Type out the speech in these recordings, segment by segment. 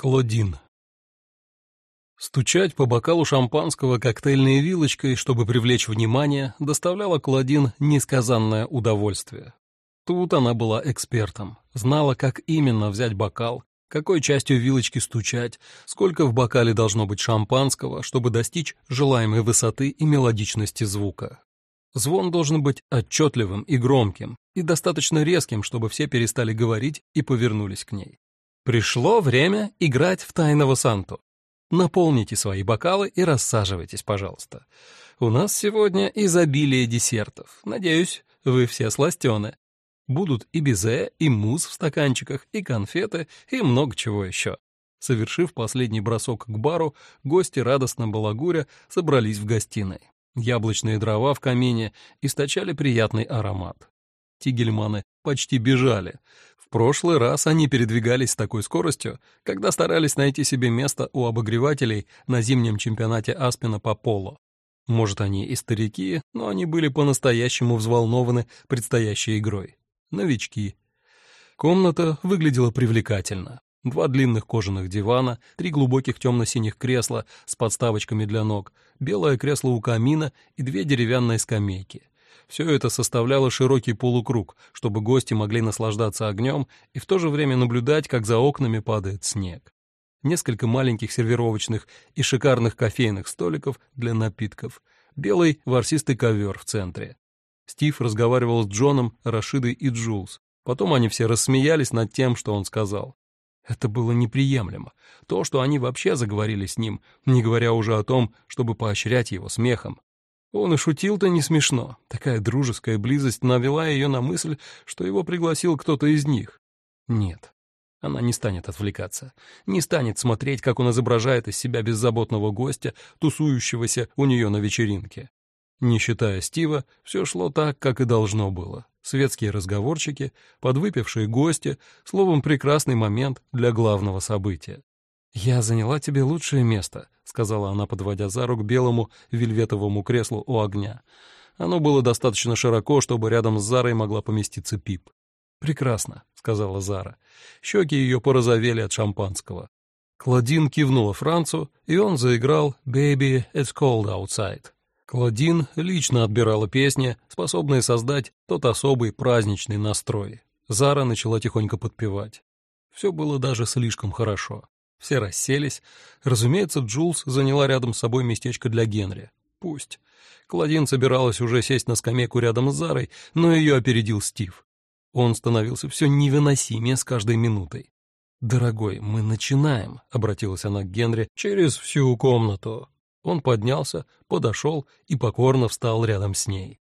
Клодин. Стучать по бокалу шампанского коктейльной вилочкой, чтобы привлечь внимание, доставляло Клодин несказанное удовольствие. Тут она была экспертом, знала, как именно взять бокал, какой частью вилочки стучать, сколько в бокале должно быть шампанского, чтобы достичь желаемой высоты и мелодичности звука. Звон должен быть отчетливым и громким, и достаточно резким, чтобы все перестали говорить и повернулись к ней. Пришло время играть в тайного Санту. Наполните свои бокалы и рассаживайтесь, пожалуйста. У нас сегодня изобилие десертов. Надеюсь, вы все сластены. Будут и безе, и мусс в стаканчиках, и конфеты, и много чего еще. Совершив последний бросок к бару, гости радостно балагуря собрались в гостиной. Яблочные дрова в камине источали приятный аромат. Тигельманы почти бежали. Прошлый раз они передвигались с такой скоростью, когда старались найти себе место у обогревателей на зимнем чемпионате Аспина по поло. Может, они и старики, но они были по-настоящему взволнованы предстоящей игрой. Новички. Комната выглядела привлекательно. Два длинных кожаных дивана, три глубоких темно-синих кресла с подставочками для ног, белое кресло у камина и две деревянные скамейки. Все это составляло широкий полукруг, чтобы гости могли наслаждаться огнем и в то же время наблюдать, как за окнами падает снег. Несколько маленьких сервировочных и шикарных кофейных столиков для напитков, белый ворсистый ковер в центре. Стив разговаривал с Джоном, Рашидой и Джулс. Потом они все рассмеялись над тем, что он сказал. Это было неприемлемо. То, что они вообще заговорили с ним, не говоря уже о том, чтобы поощрять его смехом. Он и шутил-то не смешно. Такая дружеская близость навела ее на мысль, что его пригласил кто-то из них. Нет, она не станет отвлекаться, не станет смотреть, как он изображает из себя беззаботного гостя, тусующегося у нее на вечеринке. Не считая Стива, все шло так, как и должно было. Светские разговорчики, подвыпившие гости, словом, прекрасный момент для главного события. «Я заняла тебе лучшее место», — сказала она, подводя за рук белому вельветовому креслу у огня. Оно было достаточно широко, чтобы рядом с Зарой могла поместиться Пип. «Прекрасно», — сказала Зара. Щеки ее порозовели от шампанского. Клодин кивнула Францу, и он заиграл «Baby, it's cold outside». Клодин лично отбирала песни, способные создать тот особый праздничный настрой. Зара начала тихонько подпевать. Все было даже слишком хорошо. Все расселись. Разумеется, Джулс заняла рядом с собой местечко для Генри. Пусть. Клодин собиралась уже сесть на скамейку рядом с Зарой, но ее опередил Стив. Он становился все невыносимее с каждой минутой. «Дорогой, мы начинаем», — обратилась она к Генри через всю комнату. Он поднялся, подошел и покорно встал рядом с ней.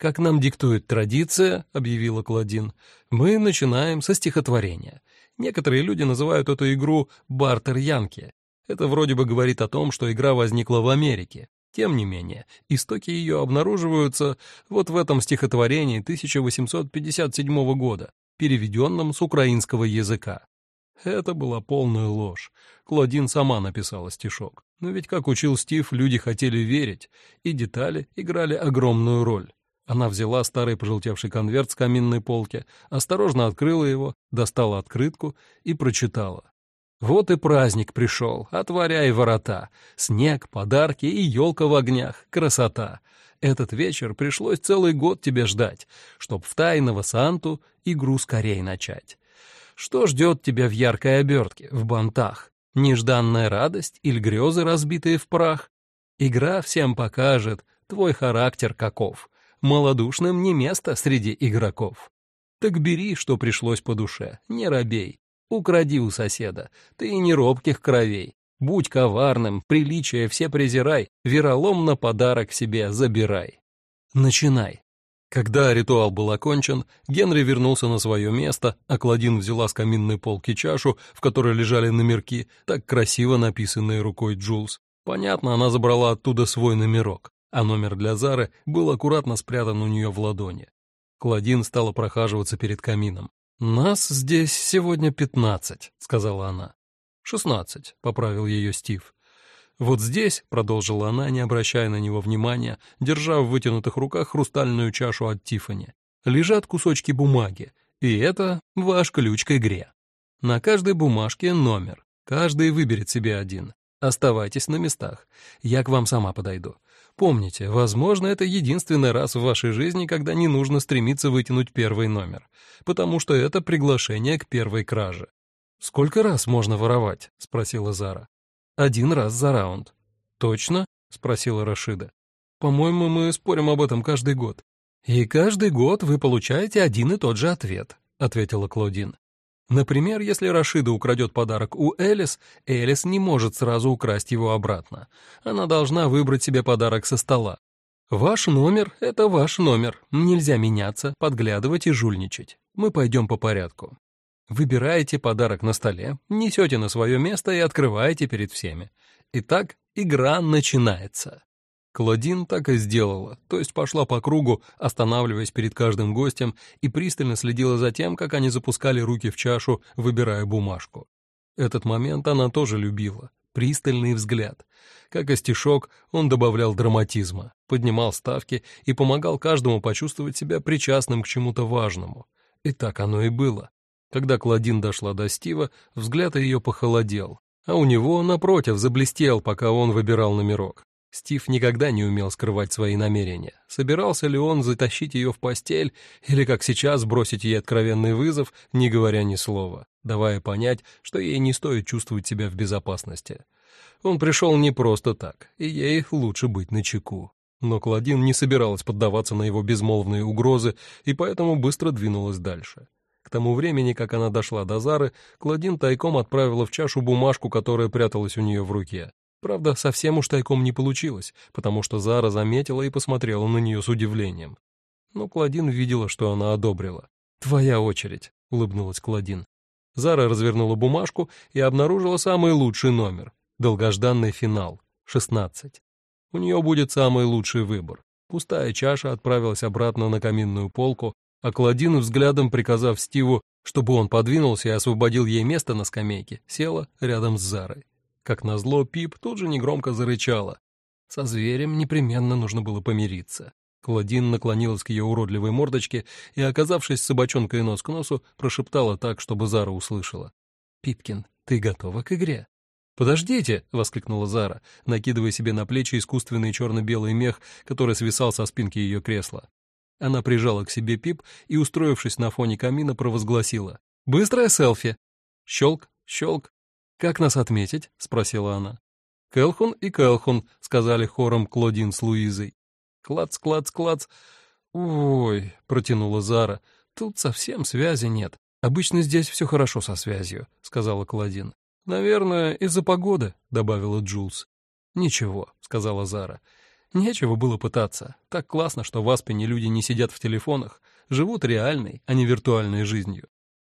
«Как нам диктует традиция», — объявила Клодин, — «мы начинаем со стихотворения. Некоторые люди называют эту игру «бартер-янки». Это вроде бы говорит о том, что игра возникла в Америке. Тем не менее, истоки ее обнаруживаются вот в этом стихотворении 1857 года, переведенном с украинского языка. Это была полная ложь. Клодин сама написала стишок. Но ведь, как учил Стив, люди хотели верить, и детали играли огромную роль. Она взяла старый пожелтевший конверт с каминной полки, осторожно открыла его, достала открытку и прочитала. «Вот и праздник пришел, отворяй ворота. Снег, подарки и елка в огнях. Красота! Этот вечер пришлось целый год тебе ждать, чтоб в тайного Санту игру скорей начать. Что ждет тебя в яркой обертке, в бантах? Нежданная радость или грезы, разбитые в прах? Игра всем покажет твой характер каков малодушным не место среди игроков. Так бери, что пришлось по душе, не робей. Укради у соседа, ты не робких кровей. Будь коварным, приличие все презирай, вероломно подарок себе забирай. Начинай. Когда ритуал был окончен, Генри вернулся на свое место, а Клодин взяла с каминной полки чашу, в которой лежали номерки, так красиво написанные рукой Джулс. Понятно, она забрала оттуда свой номерок а номер для Зары был аккуратно спрятан у нее в ладони. Клодин стала прохаживаться перед камином. «Нас здесь сегодня пятнадцать», — сказала она. «Шестнадцать», — поправил ее Стив. «Вот здесь», — продолжила она, не обращая на него внимания, держа в вытянутых руках хрустальную чашу от Тиффани, лежат кусочки бумаги, и это ваш ключ к игре. На каждой бумажке номер, Каждый выберет себе один. Оставайтесь на местах. Я к вам сама подойду. Помните, возможно, это единственный раз в вашей жизни, когда не нужно стремиться вытянуть первый номер, потому что это приглашение к первой краже. «Сколько раз можно воровать?» — спросила Зара. «Один раз за раунд». «Точно?» — спросила Рашида. «По-моему, мы спорим об этом каждый год». «И каждый год вы получаете один и тот же ответ», — ответила Клодин. Например, если Рашида украдет подарок у Элис, Элис не может сразу украсть его обратно. Она должна выбрать себе подарок со стола. Ваш номер — это ваш номер. Нельзя меняться, подглядывать и жульничать. Мы пойдем по порядку. Выбираете подарок на столе, несете на свое место и открываете перед всеми. Итак, игра начинается. Клодин так и сделала, то есть пошла по кругу, останавливаясь перед каждым гостем и пристально следила за тем, как они запускали руки в чашу, выбирая бумажку. Этот момент она тоже любила. Пристальный взгляд. Как и стишок, он добавлял драматизма, поднимал ставки и помогал каждому почувствовать себя причастным к чему-то важному. И так оно и было. Когда Клодин дошла до Стива, взгляд ее похолодел, а у него, напротив, заблестел, пока он выбирал номерок. Стив никогда не умел скрывать свои намерения. Собирался ли он затащить ее в постель или, как сейчас, бросить ей откровенный вызов, не говоря ни слова, давая понять, что ей не стоит чувствовать себя в безопасности. Он пришел не просто так, и ей лучше быть начеку. Но Клодин не собиралась поддаваться на его безмолвные угрозы и поэтому быстро двинулась дальше. К тому времени, как она дошла до Зары, Клодин тайком отправила в чашу бумажку, которая пряталась у нее в руке. Правда, совсем уж тайком не получилось, потому что Зара заметила и посмотрела на нее с удивлением. Но Клодин видела, что она одобрила. «Твоя очередь», — улыбнулась Клодин. Зара развернула бумажку и обнаружила самый лучший номер — долгожданный финал, 16. У нее будет самый лучший выбор. Пустая чаша отправилась обратно на каминную полку, а Клодин, взглядом приказав Стиву, чтобы он подвинулся и освободил ей место на скамейке, села рядом с Зарой. Как назло, Пип тут же негромко зарычала. Со зверем непременно нужно было помириться. Клодин наклонилась к ее уродливой мордочке и, оказавшись с собачонкой нос к носу, прошептала так, чтобы Зара услышала. «Пипкин, ты готова к игре?» «Подождите!» — воскликнула Зара, накидывая себе на плечи искусственный черно-белый мех, который свисал со спинки ее кресла. Она прижала к себе Пип и, устроившись на фоне камина, провозгласила. «Быстрое селфи!» Щелк, щелк, «Как нас отметить?» — спросила она. «Келхун и Келхун», — сказали хором Клодин с Луизой. «Клац, клац, клац». «Ой», — протянула Зара, — «тут совсем связи нет. Обычно здесь все хорошо со связью», — сказала Клодин. «Наверное, из-за погоды», — добавила Джулс. «Ничего», — сказала Зара. «Нечего было пытаться. Так классно, что в Аспене люди не сидят в телефонах, живут реальной, а не виртуальной жизнью».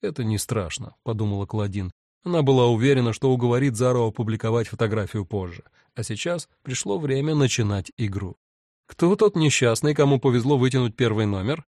«Это не страшно», — подумала Клодин. Она была уверена, что уговорит Зару опубликовать фотографию позже, а сейчас пришло время начинать игру. «Кто тот несчастный, кому повезло вытянуть первый номер?»